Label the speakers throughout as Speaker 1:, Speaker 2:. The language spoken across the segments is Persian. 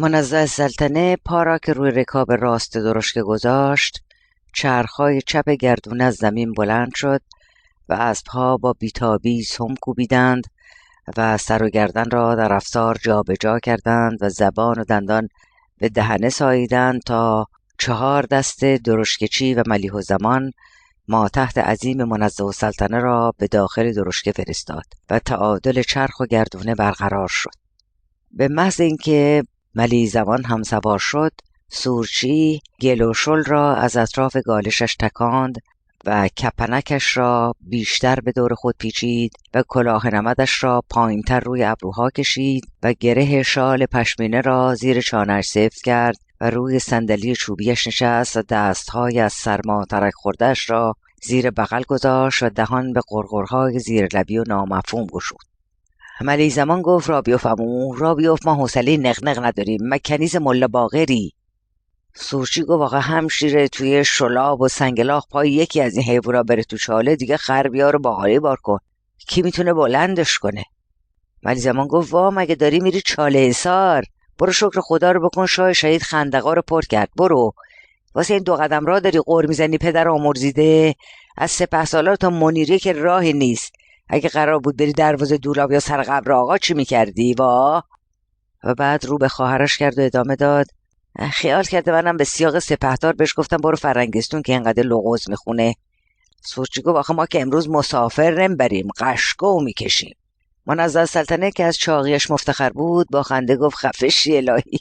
Speaker 1: منزه سلطنه پا را که روی رکاب راست درشکه گذاشت چرخهای چپ گردونه از زمین بلند شد و اسبها با بیتابی سم کوبیدند و سر و گردن را در افسار جابجا جا کردند و زبان و دندان به دهنه ساییدند تا چهار دست درشکچی و ملیح و زمان ما تحت عظیم منزه و سلطنه را به داخل درشکه فرستاد و تعادل چرخ و گردونه برقرار شد. به محض اینکه ملی زمان هم سوار شد. سورچی گل و را از اطراف گالشش تکاند و کپنکش را بیشتر به دور خود پیچید و کلاه نمدش را پایینتر روی ابروها کشید و گره شال پشمینه را زیر چانش سفت کرد و روی صندلی چوبیش نشست و دستهای از سرما ترک خوردهش را زیر بغل گذاشت و دهان به قرقرهای زیر لبی و نامفهوم گشود. ملی زمان گفت را بیوف امو را بیوف ما حوصله نقنق نداریم. مکنیز ملا باغری سورچی گفت آقا همشیره توی شلاب و سنگلاخ پای یکی از این حیوونا بره تو چاله دیگه خر بیار باقالی بار کن. کی می‌تونه بلندش کنه؟ ملی زمان گفت وا مگه داری میری چاله اصار برو شکر خدا رو بکن شاه شهید خندقا رو پر کرد. برو. واسه این دو قدم را داری قور می‌زنی پدر آمرزیده؟ از سپه سالار تا منیریه که راهی نیست. اگه قرار بود بری دروازه دولاب یا سر قبر آقا چی می‌کردی؟ وا و بعد رو به خواهرش کرد و ادامه داد. خیال کرده منم به سیاق سپهدار بهش گفتم برو فرنگستون که اینقدر لغوز می‌خونه. سوچی گفت آخه ما که امروز مسافر نمی‌بریم قشقو می‌کشیم. منزل سلطنه که از چاقیش مفتخر بود با خنده گفت خفشی الهی.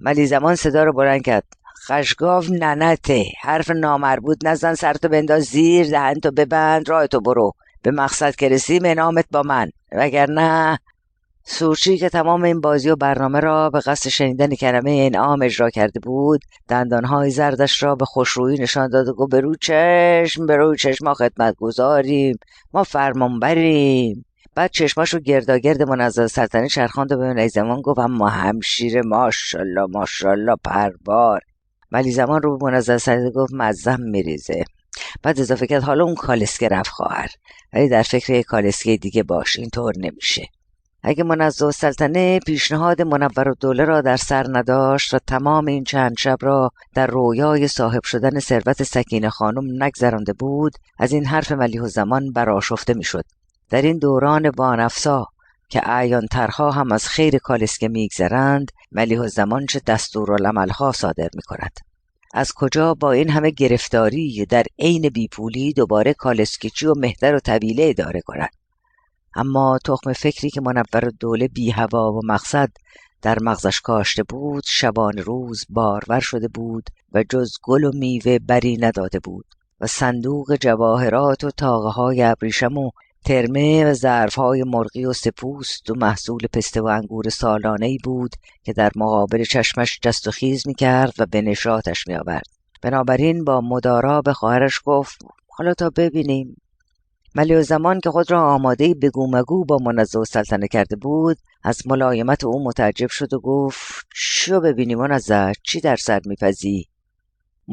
Speaker 1: ملی زمان صدا رو بلند کرد. خشگاو ننته حرف نامربوط نزن سرتو بنداز زیر دهنتو ببند راهتو برو. به مقصد که رسیم انامت با من. وگرنه سورچی که تمام این بازی و برنامه را به قصد شنیدن کلمه انعام اجرا کرده بود دندانهای زردش را به خوشرویی نشان داد و گفت به رو چشم به رو چشم ما خدمت گذاریم ما فرمان بریم بعد چشماشو گرداگرد منظر سلطنه چرخاند و به زمان گفت اما همشیر ماشالله ماشالله پربار ولی زمان رو به منظر سلطنه گفت مزم میریزه. بعد اضافه کرد حالا اون کالسکه رفت خواهر. ولی در فکر یک کالسکه دیگه باش اینطور نمیشه. اگه منزه سلطنه پیشنهاد منور و دوله را در سر نداشت و تمام این چند شب را در رویای صاحب شدن ثروت سکینه خانم نگذرانده بود از این حرف ملیح و زمان براشفته می‌شد. در این دوران وانفسا که اعیان ترها هم از خیر کالسکه میگذرند ملیح و زمان چه دستورالعملها صادر می کند. از کجا با این همه گرفتاری در عین بیپولی دوباره کالسکیچی و مهتر و طویله اداره کند. اما تخم فکری که منور دوله بی هوا و مقصد در مغزش کاشته بود شبان روز بارور شده بود و جز گل و میوه بری نداده بود و صندوق جواهرات و تاقه های ابریشم و ترمه و ظرف های مرغی و سپوست و محصول پسته و انگور سالانه ای بود که در مقابل چشمش جست و خیز می کرد و به نشاتش می آورد. بنابراین با مدارا به خواهرش گفت حالا تا ببینیم ولی زمان که خود را آماده بگو مگو با منزه و سلطنه کرده بود از ملایمت او متعجب شد و گفت چو ببینی منزه چی در سر میپزی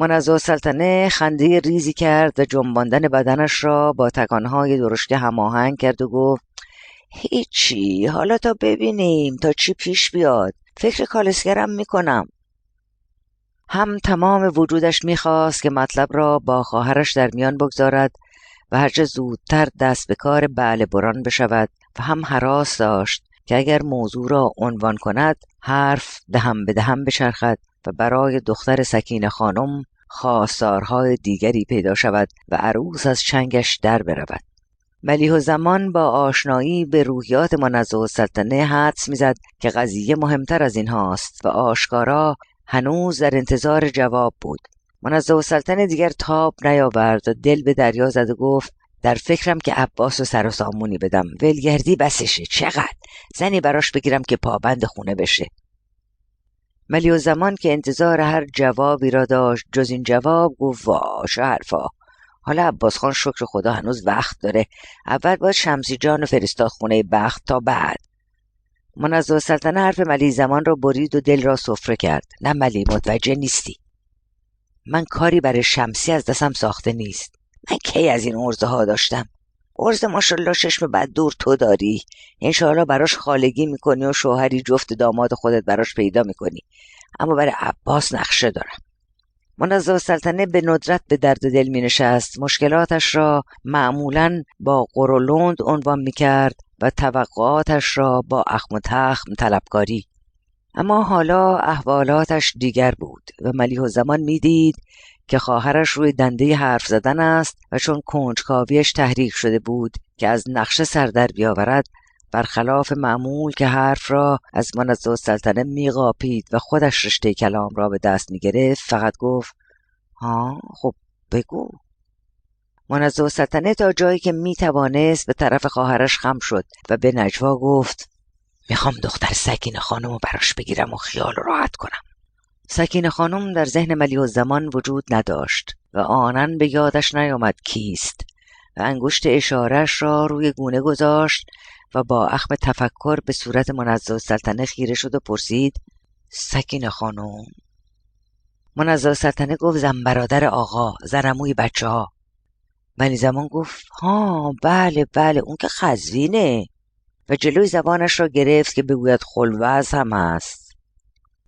Speaker 1: منزه و سلطنه خنده ریزی کرد و جنباندن بدنش را با تکانهای درشته هماهنگ کرد و گفت هیچی حالا تا ببینیم تا چی پیش بیاد. فکر کالسگرم می‌کنم. هم تمام وجودش می‌خواست که مطلب را با خواهرش در میان بگذارد و هرچه زودتر دست به کار بله بران بشود و هم حراس داشت که اگر موضوع را عنوان کند حرف دهم به دهم بچرخد و برای دختر سکین خانم خواستارهای دیگری پیدا شود و عروس از چنگش در برود. ملیح زمان با آشنایی به روحیات منزه سلطنه حدس می‌زد که قضیه مهمتر از این هاست و آشکارا هنوز در انتظار جواب بود. منزه سلطنه دیگر تاب نیاورد و دل به دریا زد و گفت در فکرم که عباس و سر و سامونی بدم ولگردی بسشه چقدر؟ زنی براش بگیرم که پابند خونه بشه. ملی و زمان که انتظار هر جوابی را داشت جز این جواب گفت واش حرفا. حالا عباس خان شکر خدا هنوز وقت داره. اول باید شمسی جان و فرستاد خونه بخت تا بعد. و سلطنه حرف ملی زمان را برید و دل را سفره کرد. نه ملی متوجه نیستی. من کاری برای شمسی از دستم ساخته نیست. من کی از این عرضه ها داشتم؟ ارز ماشالله چشم بد دور تو داری. انشاءالله براش خالگی می‌کنی و شوهری جفت داماد خودت براش پیدا می‌کنی. اما برای عباس نقشه دارم. منظم سلطنه به ندرت به درد دل می نشست مشکلاتش را معمولا با قرولند عنوان می کرد و توقعاتش را با اخم و تخم طلبکاری. اما حالا احوالاتش دیگر بود و ملیح زمان می‌دید که خواهرش روی دنده حرف زدن است و چون کنجکاویش تحریک شده بود که از نقشه سردر بیاورد برخلاف معمول که حرف را از منزه سلطنه میقاپید و خودش رشته کلام را به دست می‌گرفت فقط گفت ها خب بگو. منزه سلطنه تا جایی که می‌توانست به طرف خواهرش خم شد و به نجوا گفت می‌خوام دختر سکین خانم رو براش بگیرم و خیال راحت کنم. سکین خانم در ذهن ملی زمان وجود نداشت و آنن به یادش نیامد کیست و انگشت اشارش را روی گونه گذاشت و با اخم تفکر به صورت منزه سلطنه خیره شد و پرسید سکین خانم. منزه سلطنه گفت زن برادر آقا زنموی بچه ها ملی زمان گفت ها بله بله اون که خزوینه. و جلوی زبانش را گرفت که بگوید خلوز هم است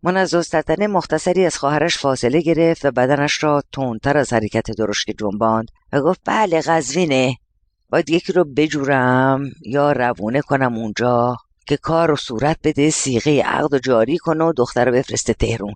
Speaker 1: منزه سلطنه مختصری از خواهرش فاصله گرفت و بدنش را تندتر از حرکت درشک جنباند و گفت بله قزوینه. باید یکی رو بجورم یا روونه کنم اونجا که کار رو صورت بده سیغه عقد و جاری کنه و دختر رو بفرسته تهرون.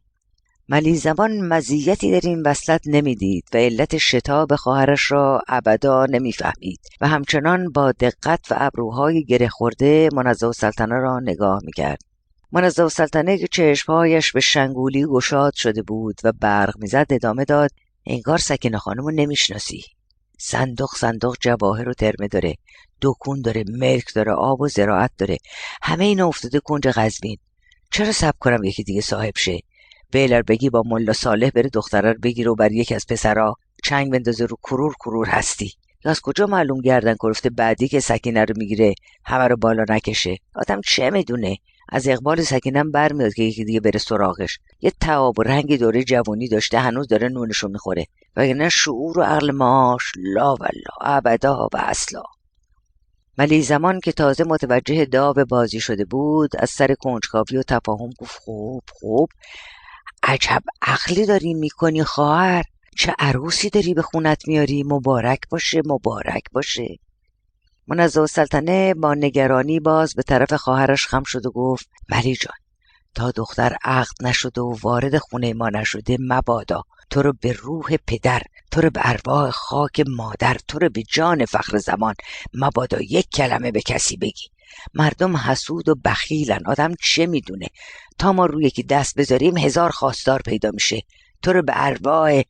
Speaker 1: ملی زمان مزیتی در این وصلت نمی‌دید و علت شتاب خواهرش را ابدا نمی‌فهمید و همچنان با دقت و ابروهای گره خورده منزه سلطنه را نگاه می‌کرد. منزه سلطنه که چشمهایش به شنگولی گشاد شده بود و برق می‌زد ادامه داد انگار سکینه خانم رو نمی‌شناسی. صندوق صندوق جواهر و ترمه داره. دکون داره ملک داره آب و زراعت داره. همه اینا افتاده کنج قزوین چرا سب کنم یکی دیگه صاحب شه؟ بیلر بگی با ملا صالح بره دختره رو بگیره و بر یکی از پسرا چنگ بندازه رو کرور کرور هستی. یا از کجا معلوم گردن گرفته بعدی که سکینه رو می‌گیره همه رو بالا نکشه؟ آدم چه می‌دونه؟ از اقبال سکینم برمیاد که یکی دیگه بره سراغش. یه تعاب و رنگ دوره جوانی داشته هنوز داره نونشو می‌خوره. وگرنه شعور و عقل ماش لا ولا ابدا و اصلا. ولی زمان که تازه متوجه داو بازی شده بود از سر کنجکاوی و تفاهم گفت خوب خوب عجب عقلی داری می‌کنی خواهر. چه عروسی داری به خونت میاری؟ مبارک باشه مبارک باشه. منزه سلطنه با نگرانی باز به طرف خواهرش خم شد و گفت ملی جان تا دختر عقد نشده و وارد خونه ما نشده مبادا. تو رو به روح پدر تو رو به ارواح خاک مادر تو رو به جان فخر زمان. مبادا یک کلمه به کسی بگی. مردم حسود و بخیلن. آدم چه می‌دونه؟ تا ما روی یکی دست بذاریم هزار خواستار پیدا میشه. تو رو به ارواح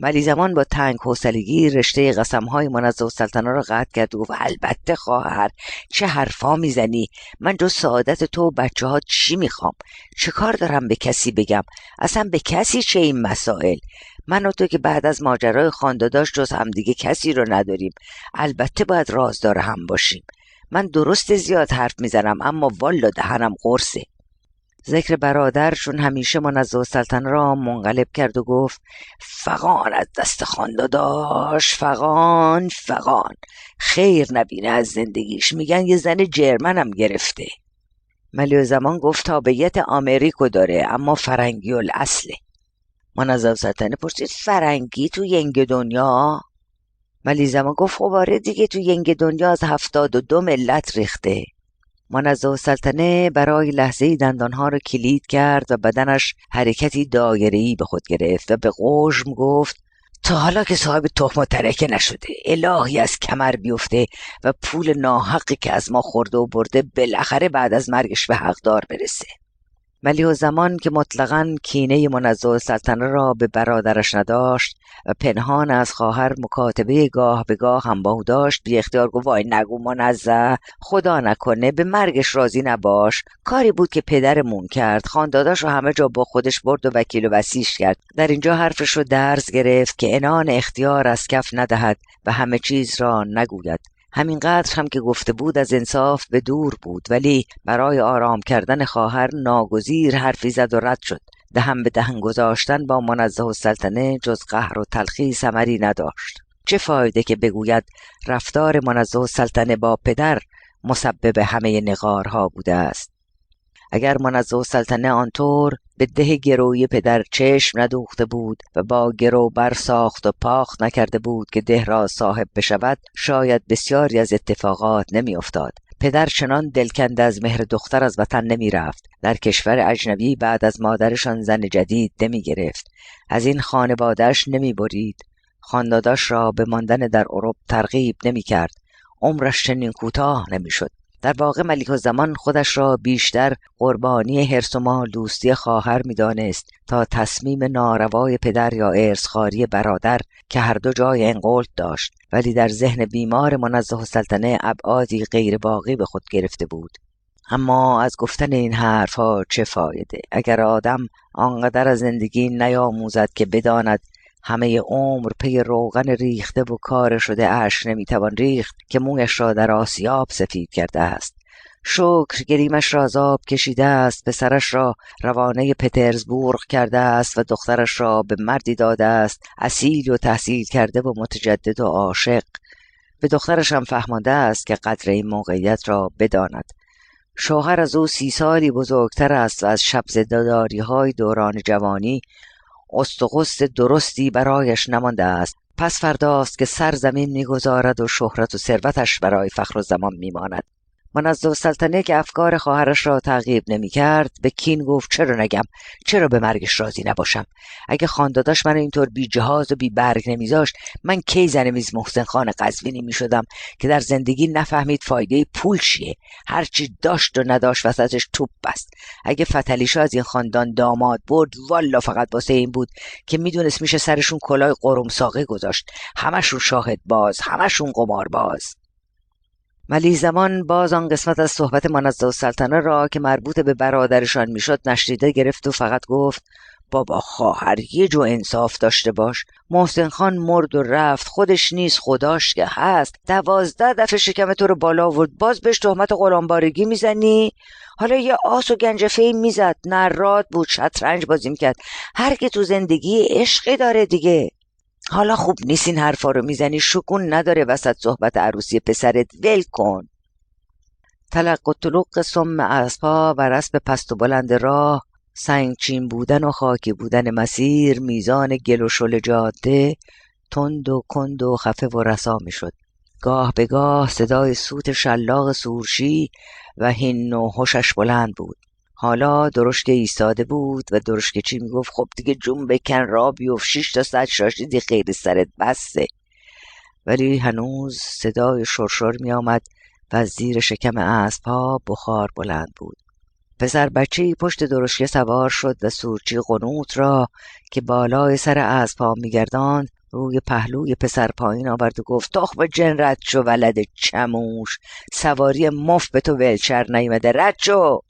Speaker 1: ولی زمان با تنگ حوصلگی رشته قسمهای منزه و سلطنه را قطع کرد و البته خواهر چه حرفا می‌زنی؟ من جز سعادت تو و بچه ها چی می‌خوام؟ چه کار دارم به کسی بگم؟ اصلا به کسی چه این مسائل؟ من و تو که بعد از ماجرای خانداداش جز همدیگه کسی رو نداریم. البته باید رازدار هم باشیم. من درست زیاد حرف می‌زنم اما والا دهنم قرصه. ذکر برادر چون همیشه منزه سلطنه را منقلب کرد و گفت فقان از دست خانداداش فقان فقان خیر نبینه از زندگیش. میگن یه زن جرمنم گرفته. ملیو زمان گفت تابعیت آمریکو داره اما فرنگی الاصله. منظم سلطنه پرسید فرنگی تو ینگ دنیا؟ ملی زمان گفت خب آره دیگه تو ینگ دنیا از هفتاد و دو ملت ریخته. منزه سلطنه برای لحظه دندانها را کلید کرد و بدنش حرکتی دایره‌ای به خود گرفت و به قشم گفت تا حالا که صاحب تخم و ترکه نشده الهی از کمر بیفته و پول ناحقی که از ما خورده و برده بالاخره بعد از مرگش به حقدار برسه. ولی زمان که مطلقا کینه منزه سلطنه را به برادرش نداشت و پنهان از خواهر مکاتبه گاه به گاه هم با او داشت بی اختیار گفت وای نگو منزه خدا نکنه به مرگش راضی نباش. کاری بود که پدرمون کرد. خانداداش رو همه جا با خودش برد و وکیل و وسیش کرد. در اینجا حرفش رو درز گرفت که انان اختیار از کف ندهد و همه چیز را نگوید. همینقدر هم که گفته بود از انصاف به دور بود ولی برای آرام کردن خواهر ناگزیر حرفی زد و رد شد. دهن به دهن گذاشتن با منزه و سلطنه جز قهر و تلخی ثمری نداشت. چه فایده که بگوید رفتار منزه سلطنه با پدر مسبب همه نقارها بوده است؟ اگر منزه سلطنه آنطور به ده گروی پدر چشم ندوخته بود و با گرو برساخت و پاخت نکرده بود که ده را صاحب بشود شاید بسیاری از اتفاقات نمیافتاد پدر چنان دلکند از مهر دختر از وطن نمی رفت. در کشور اجنبی بعد از مادرشان زن جدید نمی گرفت. از این خانوادهش نمی برید. خانداداش را به ماندن در اروپا ترغیب نمی کرد. عمرش چنین کوتاه نمی شد. در واقع ملیک زمان خودش را بیشتر قربانی حرس و مال دوستی خواهر می‌دانست تا تصمیم ناروای پدر یا ارسخاری برادر که هر دو جای انقلت داشت ولی در ذهن بیمار منزه سلطنه ابعادی غیر باقی به خود گرفته بود. اما از گفتن این حرفها چه فایده؟ اگر آدم آنقدر از زندگی نیاموزد که بداند همه عمر پی روغن ریخته و کار شده اش نمی‌توان ریخت که مویش را در آسیاب سفید کرده است. شکر گریمش را عذاب کشیده است پسرش را روانه پترزبورگ کرده است و دخترش را به مردی داده است اصیل و تحصیل کرده و متجدد و عاشق. به دخترش هم فهمانده است که قدر این موقعیت را بداند. شوهر از او سی سالی بزرگتر است و از شب های دوران جوانی استقست درستی برایش نمانده است. پس فرداست که سر زمین می‌گذارد و شهرت و ثروتش برای فخر و زمان میماند. منزه سلطنه که افکار خواهرش را تعقیب نمی کرد به کین گفت چرا نگم؟ چرا به مرگش راضی نباشم؟ اگه خانداداش من اینطور بی جهاز و بی برگ نمیذاشت من کی زن میز محسن خان قزوینی می شدم که در زندگی نفهمید فایده پول چیه؟ هرچی داشت و نداشت وسطش توپ بست. اگه فتلیشا از این خاندان داماد برد والا فقط واسه این بود که می‌دونست میشه سرشون کلاه قرم ساقه گذاشت. همشون شاهد باز همشون قمار ولی زمان باز آن قسمت از صحبت منزه سلطنه را که مربوط به برادرشان می‌شد نشریده گرفت و فقط گفت بابا خواهر یه جو انصاف داشته باش. محسن خان مرد و رفت خودش نیست خداش که هست. دوازده دفعه شکم تو رو بالا آورد. باز بهش تهمت غلامبارگی می‌زنی؟ حالا یه آس و گنجفه می‌زد. نراد بود شطرنج بازی می‌کرد. هر که تو زندگی عشقی داره دیگه. حالا خوب نیست این حرفا رو می‌زنی. شکون نداره وسط صحبت عروسی پسرت. ول کن. تلق و طلق سم اسبا و رسب پست و بلند راه. سنگچین بودن و خاکی بودن مسیر. میزان گل و شل جاده. تند و کند و خفه و رسا می‌شد. گاه به گاه صدای سوت شلاق سورشی و هین و هوشش بلند بود. حالا درشکه ایستاده بود و درشکه چی می‌گفت؟ خب دیگه جون بکن را بیفت شیش تا صد شاشیدی خیلی سرت بسته. ولی هنوز صدای شرشر می آمد و زیر شکم اسب ها بخار بلند بود. پسر بچه پشت درشکه سوار شد و سورچی قنوت را که بالای سر اسب ها میگرداند روی پهلوی پسر پایین آورد و گفت تخم جن رد شو ولد چموش! سواری مف به تو ولچر نیمده رد شو!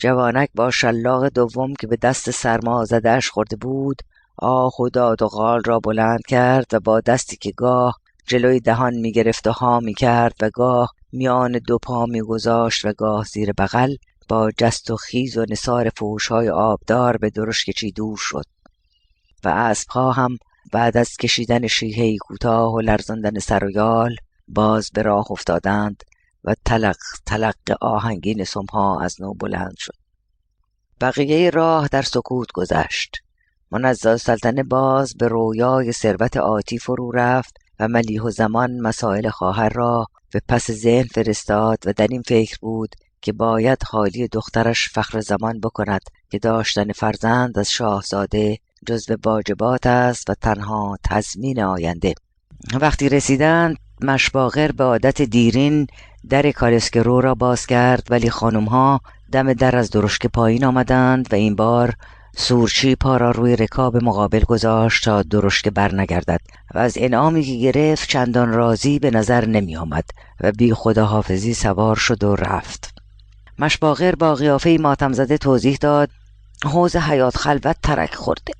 Speaker 1: جوانک با شلاق دوم که به دست سرما زدهش خورده بود آه و داد و غال را بلند کرد و با دستی که گاه جلوی دهان می گرفت و ها می کرد و گاه میان دو پا می گذاشت و گاه زیر بغل با جست و خیز و نصار های آبدار به درشکچی دور شد. و اسبها هم بعد از کشیدن شیهی کوتاه و لرزاندن سر و یال باز به راه افتادند. و تلق تلق آهنگین سمها از نو بلند شد. بقیه راه در سکوت گذشت. منزه سلطنه باز به رویای ثروت آتی فرو رفت و ملیح و زمان مسائل خواهر را به پس ذهن فرستاد و در این فکر بود که باید خالی دخترش فخر زمان بکند که داشتن فرزند از شاهزاده جزو واجبات است و تنها تضمین آینده. وقتی رسیدند مشباغر به عادت دیرین در کالسکرو را باز کرد ولی خانم ها دم در از درشک پایین آمدند و این بار سورچی پا را روی رکاب مقابل گذاشت تا درشک برنگردد و از انعامی که گرفت چندان راضی به نظر نمی آمد و بی خداحافظی سوار شد و رفت. مشباغر با قیافه ماتم زده توضیح داد حوز حیات خلوت ترک خورده.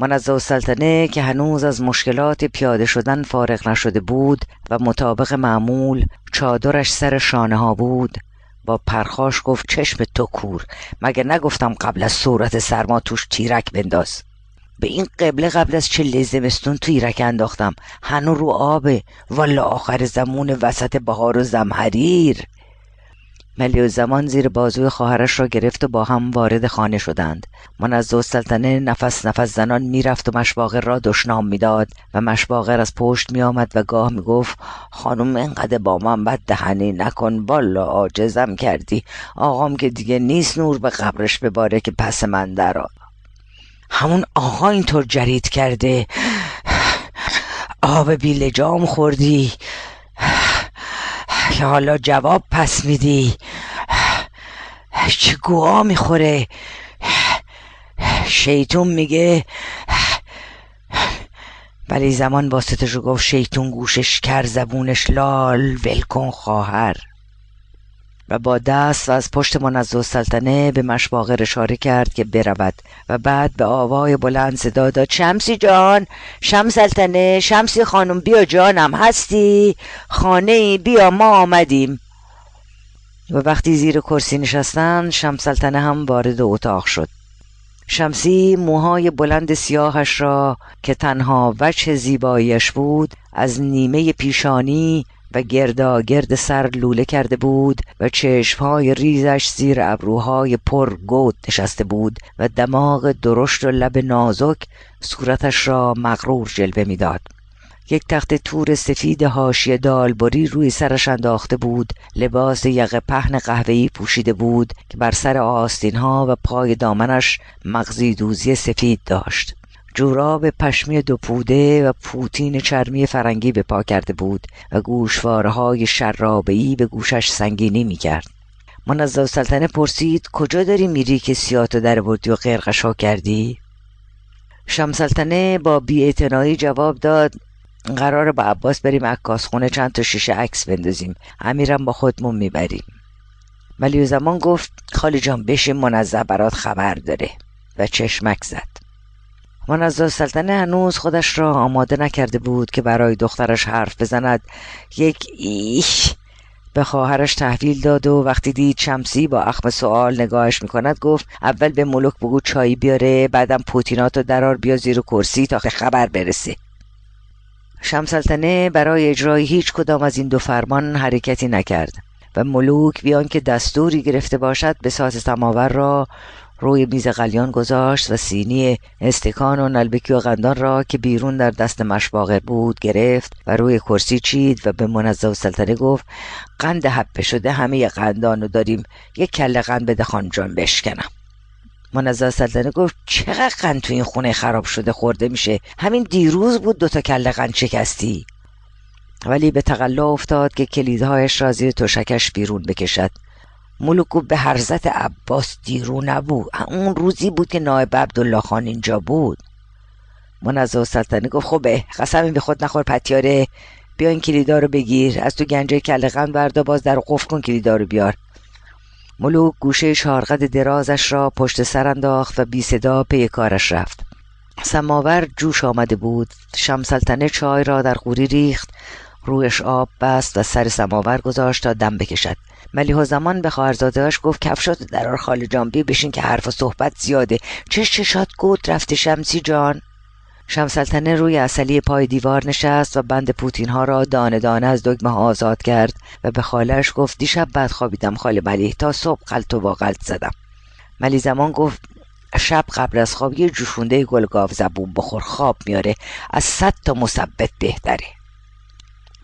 Speaker 1: منزه سلطنه که هنوز از مشکلات پیاده شدن فارغ نشده بود و مطابق معمول چادرش سر شانه ها بود با پرخاش گفت چشم تو کور مگه نگفتم قبل از صورت سرما توش تیرک بنداز؟ به این قبله قبل از چله زمستون تو ایرک انداختم؟ هنو رو آبه. والا آخر زمون وسط بهار و زمحریر. ملی و زمان زیر بازوی خواهرش را گرفت و با هم وارد خانه شدند. از سلطنه نفس نفس زنان می‌رفت و مشواغر را دشنام می‌داد و مشواغر از پشت میآمد و گاه می‌گفت خانم انقدر با من بد دهنی نکن والا عاجزم کردی. آقام که دیگه نیست نور به قبرش بباره که پس من درآ. همون آقا اینطور جرید کرده. آب بیلجام خوردی. که حالا جواب پس میدی. چه گوها می‌خوره. شیطون میگه. ولی زمان واسطش رو گفت شیطون گوشش کر زبونش لال. ولکن خواهر. و با دست و از پشت منزه سلطنه به مشواقر اشاره کرد که برود. و بعد به آوای بلند صدا داد. شمسی جان شم سلطنه شمسی خانم بیا جانم هستی؟ خانه بیا ما آمدیم. و وقتی زیر کرسی نشستند شم سلطنه هم وارد اتاق شد. شمسی موهای بلند سیاهش را که تنها وجه زیباییش بود از نیمه پیشانی و گردا گرد سر لوله کرده بود و چشمهای ریزش زیر ابروهای پر گود نشسته بود و دماغ درشت و لب نازک صورتش را مغرور جلوه می‌داد. یک تخت تور سفید هاشی دالبری روی سرش انداخته بود لباس یقه پهن قهوه‌ای پوشیده بود که بر سر آستینها و پای دامنش مغزی دوزی سفید داشت جوراب پشمی دو پوده و پوتین چرمی فرنگی به پا کرده بود و گوشوارهای شرابهی به گوشش سنگینی کرد. منزه سلطنه پرسید کجا داری میری که سیاتو در بردی و غرقشا کردی؟ شمسلطنه با بیاعتنایی جواب داد قرار با عباس بریم عکاس خونه چند تا شیشه عکس بندازیم. امیرم با خودمون می‌بریم. ولی زمان گفت خالی جان بشین منزه برات خبر داره. و چشمک زد. منزه سلطنه هنوز خودش را آماده نکرده بود که برای دخترش حرف بزند. یک ایش به خواهرش تحویل داد و وقتی دید شمسی با اخم سوال نگاهش می‌کند گفت اول به ملک بگو چایی بیاره بعدم پوتیناتو درار بیا زیر کرسی تا خبر برسه. شمسلطنه برای اجرای هیچ کدام از این دو فرمان حرکتی نکرد و ملوک بیان که دستوری گرفته باشد به ساز سماور را روی میز قلیان گذاشت و سینی استکان و نلبکی و قندان را که بیرون در دست مشباغر بود گرفت و روی کرسی چید و به و سلطنه گفت قند حبه شده همه قندانو داریم یک کله قند بده جان بشکنم. منزه سلطنه گفت چقدر قند تو این خونه خراب شده خورده میشه؟ همین دیروز بود دوتا کله قند شکستی. ولی به تقلا افتاد که کلیدهایش را زیر تشکش بیرون بکشد. ملوکو به حرزت عباس دیرو نبود. اون روزی بود که نایب عبدالله خان اینجا بود. منزه سلطنه گفت خوبه قسمی به خود نخور پتیاره. بیا این کلیدا رو بگیر. از تو گنجه کلقن بردا باز در قفل کن کلیدا رو بیار. ملوک گوشه شارقد درازش را پشت سر انداخت و بی صدا پی کارش رفت. سماور جوش آمده بود. شمسلطنه چای را در قوری ریخت. رویش آب بست و سر سماور گذاشت تا دم بکشد. ملیح زمان به خواهرزادهاش گفت کفشات درار خالی جان بی بشین که حرف و صحبت زیاده. چش چشات گوت رفته شمسی جان. شمسلطنه روی اصلی پای دیوار نشست و بند پوتین ها را دانه دانه از دگمه آزاد کرد و به خالش گفت دیشب بعد خوابیدم خاله ملیح تا صبح قلط و واقلت زدم. ملی زمان گفت شب قبل از خواب یه جوشونده گلگاو زبون بخور خواب میاره. از صد تا مثبت بهتره.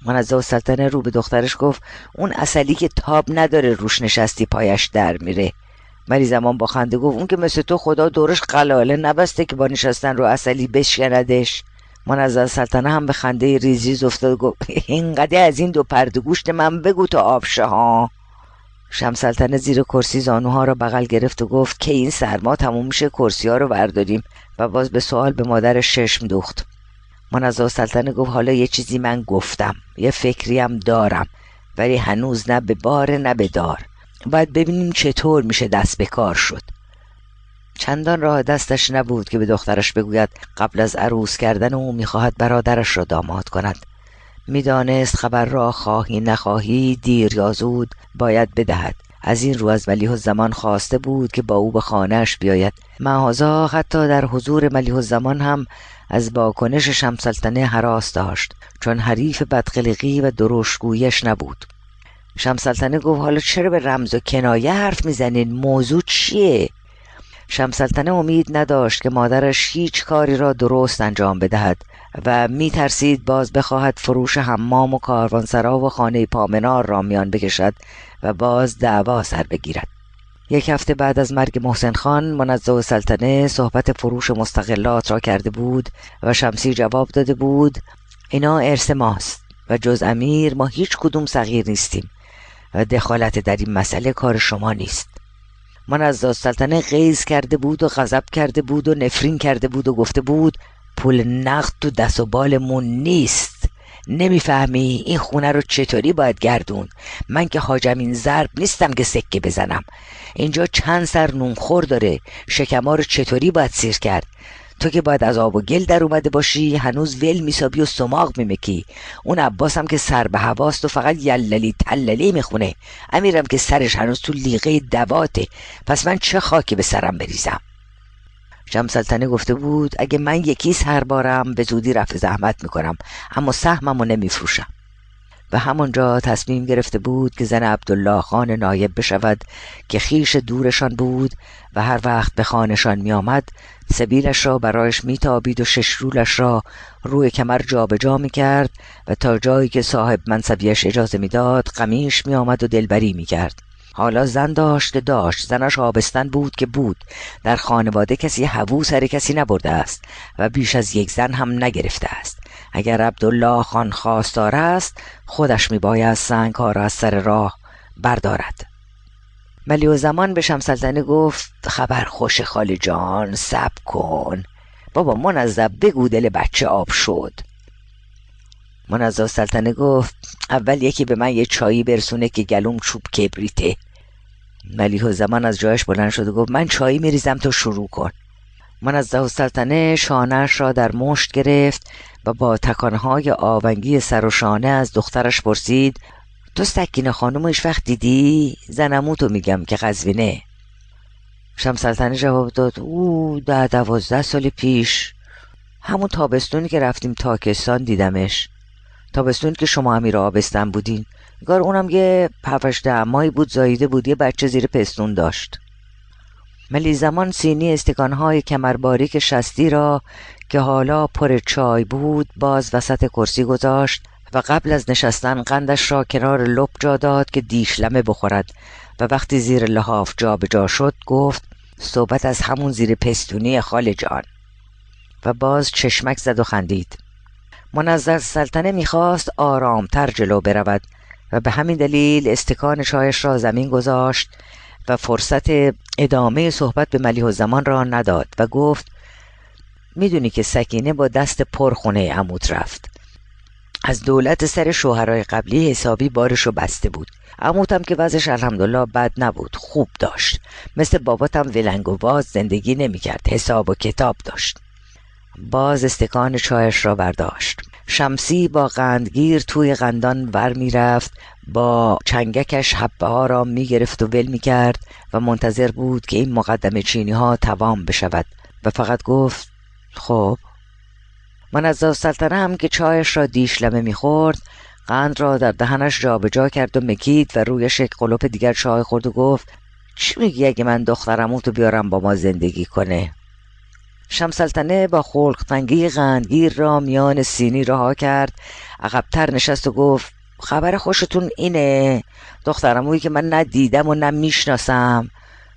Speaker 1: منزه و سلطنه رو به دخترش گفت اون اصلی که تاب نداره روش نشستی پایش در میره. ولی زمان با خنده گفت اون که مثل تو خدا دورش قلاله نبسته که با نشستن رو اصلی بشکندش. منزه سلطنه هم به خنده ریزیز افتاد و گفت اینقدر از این دو پرده گوشت من بگو تا آبشه ها شمسلطنه زیر کرسی زانوها را بغل گرفت و گفت که این سرما تموم میشه کرسی ها رو برداریم و باز به سوال به مادرش ششم دوخت. منزه سلطنه گفت حالا یه چیزی من گفتم یه فکریم دارم ولی هنوز نه به بار نه به دار. باید ببینیم چطور میشه دست به کار شد. چندان راه دستش نبود که به دخترش بگوید قبل از عروس کردن او می‌خواهد برادرش را داماد کند. می‌دانست خبر را خواهی نخواهی دیر یا زود باید بدهد. از این رو از ملیح الزمان خواسته بود که با او به خانهاش بیاید. معاذا حتی در حضور ملیح الزمان هم از واکنش شمسلطنه حراس داشت چون حریف بدخلقی و درشگویش نبود. شمسلطنه گفت حالا چرا به رمز و کنایه حرف می‌زنین؟ موضوع چیه؟ شمسلطنه امید نداشت که مادرش هیچ کاری را درست انجام بدهد و می ترسید باز بخواهد فروش حمام و کاروانسرا و خانه پامنار را میان بکشد و باز دعوا سر بگیرد. یک هفته بعد از مرگ محسن خان منزه سلطنه صحبت فروش مستقلات را کرده بود و شمسی جواب داده بود اینا ارث ماست و جز امیر ما هیچ کدوم صغیر نیستیم. دخالت در این مسئله کار شما نیست. من از سلطنه غیز کرده بود و غضب کرده بود و نفرین کرده بود و گفته بود پول نقد تو دست و بالمون نیست. نمی‌فهمی این خونه رو چطوری باید گردون؟ من که حاجم این ضرب نیستم که سکه بزنم. اینجا چند سر نونخور داره. شکما رو چطوری باید سیر کرد؟ تو که باید از آب و گل در اومده باشی هنوز ول میسابی و سماق میمکی. اون عباس هم که سر به هواست و فقط یللی تللی می‌خونه. امیرم که سرش هنوز تو لیغه دواته. پس من چه خاکی به سرم بریزم؟ شمسلطنه گفته بود اگه من یکی سر بارم به زودی رفع زحمت می‌کنم. اما سهممو نمیفروشم. و همانجا تصمیم گرفته بود که زن عبدالله خان نایب بشود که خیش دورشان بود و هر وقت به خانشان می آمد سبیلش را برایش میتابید و شش رولش را روی کمر جابجا جا می کرد و تا جایی که صاحب منصبیش اجازه می‌داد قمیش می آمد و دلبری می کرد حالا زن داشت داشت زنش آبستن بود که بود. در خانواده کسی هوو سر کسی نبرده است و بیش از یک زن هم نگرفته است. اگر عبدالله خان خواستار است خودش میباید سنگ ها را از سر راه بردارد. ولی زمان به شمسلطنه گفت خبر خوش خالی جان سب کن. بابا منظب بگو دل بچه آب شد. منظب سلطنه گفت اول یکی به من یه چایی برسونه که گلوم چوب کبریته. ملیح زمان از جایش بلند شد و گفت من چایی میریزم تو شروع کن. من از سلطنه شانهش را در مشت گرفت و با تکانهای آونگی سر و شانه از دخترش پرسید تو سکینه خانم وقت دیدی؟ زنمو تو میگم که قزوینه. سلطنه جواب داد او ده دوازده سال پیش. همون تابستونی که رفتیم تاکستان دیدمش. تابستونی که شما امیر آبستن بودین. گار اونم یه پفش ماهی بود زاییده بود یه بچه زیر پستون داشت. ملی زمان سینی استکانهای کمرباریک شستی را که حالا پر چای بود باز وسط کرسی گذاشت و قبل از نشستن قندش را کنار لب جا داد که دیشلمه بخورد و وقتی زیر لحاف جا به جا شد گفت صحبت از همون زیر پستونی خال جان. و باز چشمک زد و خندید. منظر سلطنه می‌خواست آرامتر جلو برود و به همین دلیل استکان چایش را زمین گذاشت و فرصت ادامه صحبت به ملیح زمان را نداد و گفت می‌دونی که سکینه با دست پرخونه عمود رفت. از دولت سر شوهرای قبلی حسابی بارشو بسته بود. عموتم که وضعش الحمدلله بد نبود خوب داشت. مثل باباتم ولنگ و باز زندگی نمی‌کرد حساب و کتاب داشت. باز استکان چایش را برداشت. شمسی با قندگیر توی قندان ور می‌رفت با چنگکش حبه ها را می گرفت و ول می کرد و منتظر بود که این مقدم چینی ها توام بشود و فقط گفت خب من از سلطنه هم که چایش را دیشلمه می‌خورد قند را در دهنش جابجا جا کرد و مکید و رویش یک قلوپ دیگر چای خورد و گفت چی میگی اگه من دخترمو تو بیارم با ما زندگی کنه؟ شمسلطنه با خلق تنگی غندگیر را میان سینی رها کرد. عقبتر نشست و گفت خبر خوشتون اینه؟ دخترمویی که من ندیدم و نه می‌شناسم.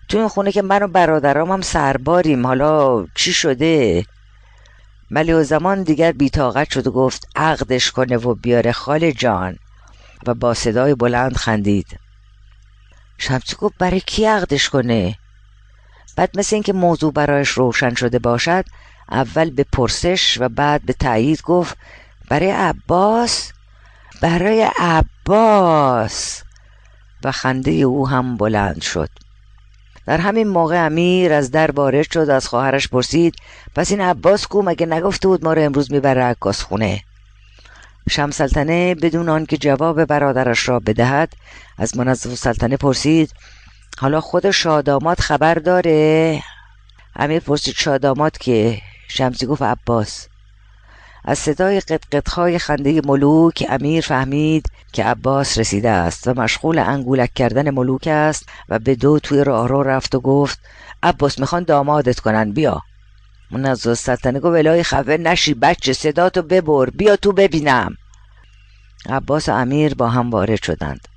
Speaker 1: تو این خونه که من و برادرام هم سرباریم. حالا چی شده؟ ملی و زمان دیگر بیتاقت شد و گفت عقدش کنه و بیاره خال جان. و با صدای بلند خندید. شمسی گفت برای کی عقدش کنه؟ بعد مثل اینکه موضوع برایش روشن شده باشد اول به پرسش و بعد به تایید گفت برای عباس؟ برای عباس! و خنده او هم بلند شد. در همین موقع امیر از در وارد شد از خواهرش پرسید پس این عباس کو؟ مگه نگفته بود ما رو امروز می‌بره عکاس خونه؟ شمسلطنه بدون آنکه جواب برادرش را بدهد از منظف سلطنه پرسید حالا خود شادامات خبر داره؟ امیر پرسید شادامات که شمسی گفت عباس. از صدای قطقطهای خنده ملوک امیر فهمید که عباس رسیده است و مشغول انگولک کردن ملوک است و به دو توی راهرو رفت و گفت عباس می‌خوان دامادت کنن بیا. منظر سلطنه گفت الهی خفه نشی بچه صداتو ببر بیا تو ببینم. عباس و امیر با هم وارد شدند.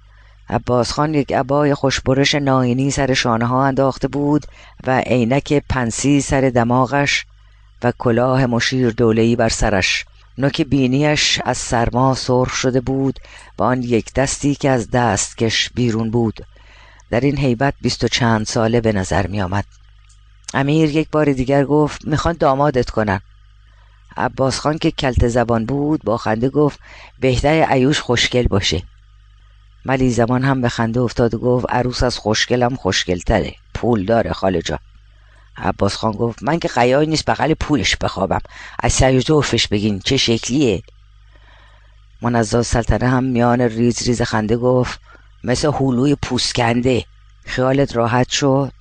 Speaker 1: عباس خان یک عبای خوشبرش ناینی سر شانه ها انداخته بود و عینک پنسی سر دماغش و کلاه مشیر دولهی بر سرش. نوک بینیش از سرما سرخ شده بود و آن یک دستی که از دستکش بیرون بود. در این حیبت بیست و چند ساله به نظر می آمد امیر یک بار دیگر گفت می‌خوان دامادت کنن. عباس خان که کلت زبان بود با خنده گفت بهتر عیوش خوشگل باشه. ملی زمان هم به خنده افتاد و گفت عروس از خوشگلم خوشگلتره. پول داره خاله جان عباس خان گفت من که قیای نیست بغل پولش بخوابم. از سر زوفش بگین چه شکلیه؟ منزا سلطنه هم میان ریز ریز خنده گفت مثل حولوی پوسکنده. خیالت راحت شد؟